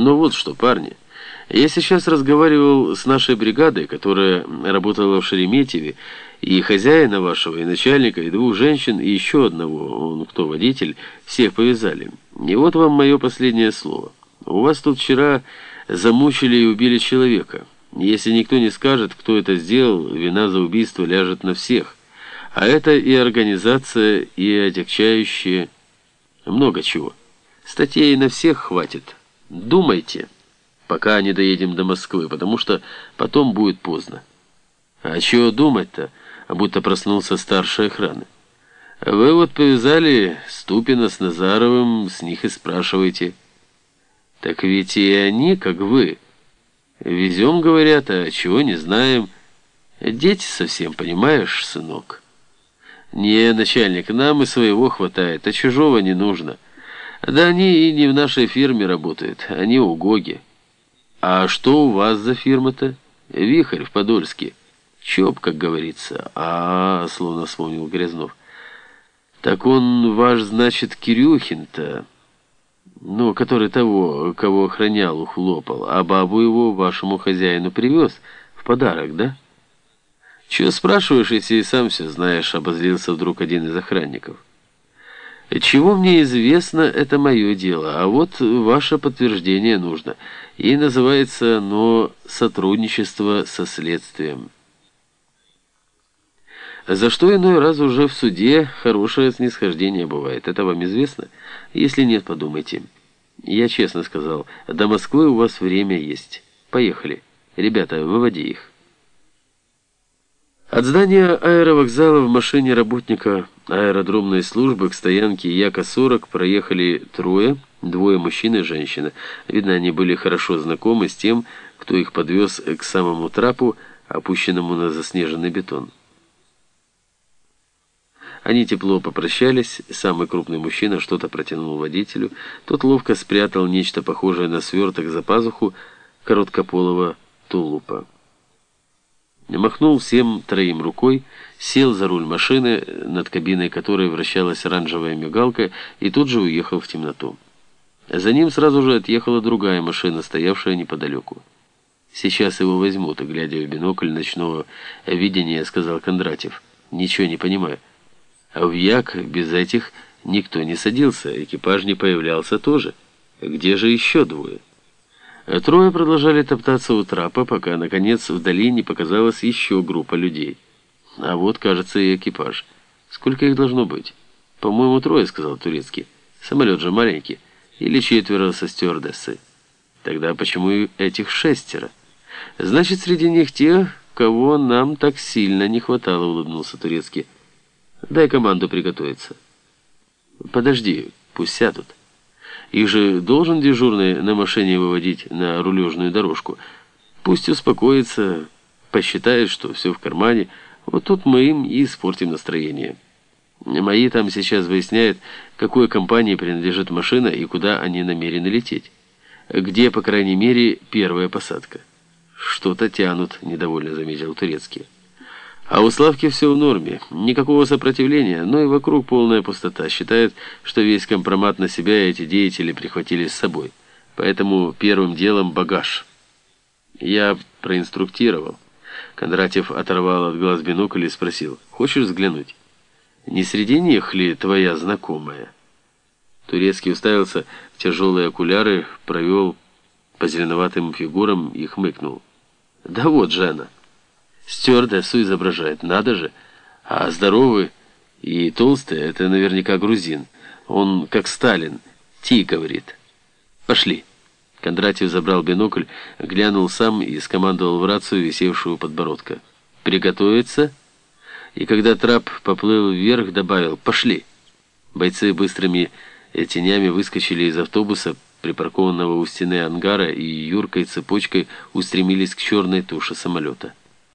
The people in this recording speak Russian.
Ну вот что, парни, я сейчас разговаривал с нашей бригадой, которая работала в Шереметьеве, и хозяина вашего, и начальника, и двух женщин, и еще одного, он кто, водитель, всех повязали. И вот вам мое последнее слово. У вас тут вчера замучили и убили человека. Если никто не скажет, кто это сделал, вина за убийство ляжет на всех. А это и организация, и отягчающие, много чего. Статей на всех хватит. Думайте, пока не доедем до Москвы, потому что потом будет поздно. А чего думать-то, будто проснулся старший охраны. Вы вот повязали Ступина с Назаровым, с них и спрашиваете. Так ведь и они, как вы. Везем, говорят, а чего не знаем. Дети совсем, понимаешь, сынок? Не, начальник, нам и своего хватает, а чужого не нужно. Да они и не в нашей фирме работают, они у Гоги. А что у вас за фирма-то? Вихрь в Подольске. ЧОП, как говорится. А, словно вспомнил Грязнов. Так он ваш, значит, Кирюхин-то, ну, который того, кого охранял, ухлопал, а бабу его вашему хозяину привез в подарок, да? Чего спрашиваешь, если и сам все знаешь, обозлился вдруг один из охранников. Чего мне известно, это мое дело, а вот ваше подтверждение нужно. И называется оно «сотрудничество со следствием». За что иной раз уже в суде хорошее снисхождение бывает. Это вам известно? Если нет, подумайте. Я честно сказал, до Москвы у вас время есть. Поехали. Ребята, выводи их. От здания аэровокзала в машине работника аэродромной службы к стоянке Яка-40 проехали трое, двое мужчин и женщина. Видно, они были хорошо знакомы с тем, кто их подвез к самому трапу, опущенному на заснеженный бетон. Они тепло попрощались, самый крупный мужчина что-то протянул водителю, тот ловко спрятал нечто похожее на сверток за пазуху короткополого тулупа. Махнул всем троим рукой, сел за руль машины, над кабиной которой вращалась оранжевая мигалка, и тут же уехал в темноту. За ним сразу же отъехала другая машина, стоявшая неподалеку. «Сейчас его возьмут», — глядя в бинокль ночного видения, сказал Кондратьев. «Ничего не понимаю». А в Як без этих никто не садился, экипаж не появлялся тоже. Где же еще двое? Трое продолжали топтаться у трапа, пока, наконец, вдали не показалась еще группа людей. А вот, кажется, и экипаж. Сколько их должно быть? По-моему, трое, сказал Турецкий. Самолет же маленький. Или четверо со стюардессой. Тогда почему этих шестеро? Значит, среди них те, кого нам так сильно не хватало, улыбнулся Турецкий. Дай команду приготовиться. Подожди, пусть сядут. Их же должен дежурный на машине выводить на рулежную дорожку. Пусть успокоится, посчитает, что все в кармане. Вот тут мы им и испортим настроение. Мои там сейчас выясняют, какой компании принадлежит машина и куда они намерены лететь. Где, по крайней мере, первая посадка. Что-то тянут, недовольно заметил Турецкий. А у Славки все в норме, никакого сопротивления, но и вокруг полная пустота. Считает, что весь компромат на себя эти деятели прихватили с собой. Поэтому первым делом багаж. Я проинструктировал. Кондратьев оторвал от глаз бинокль и спросил, «Хочешь взглянуть? Не среди них ли твоя знакомая?» Турецкий уставился в тяжелые окуляры, провел по зеленоватым фигурам и хмыкнул. «Да вот же она!» Стюардессу изображает, надо же. А здоровый и толстый — это наверняка грузин. Он как Сталин. Ти, говорит. Пошли. Кондратьев забрал бинокль, глянул сам и скомандовал в рацию, висевшую подбородка. «Приготовиться?» И когда трап поплыл вверх, добавил «Пошли!». Бойцы быстрыми тенями выскочили из автобуса, припаркованного у стены ангара, и юркой цепочкой устремились к черной туше самолета.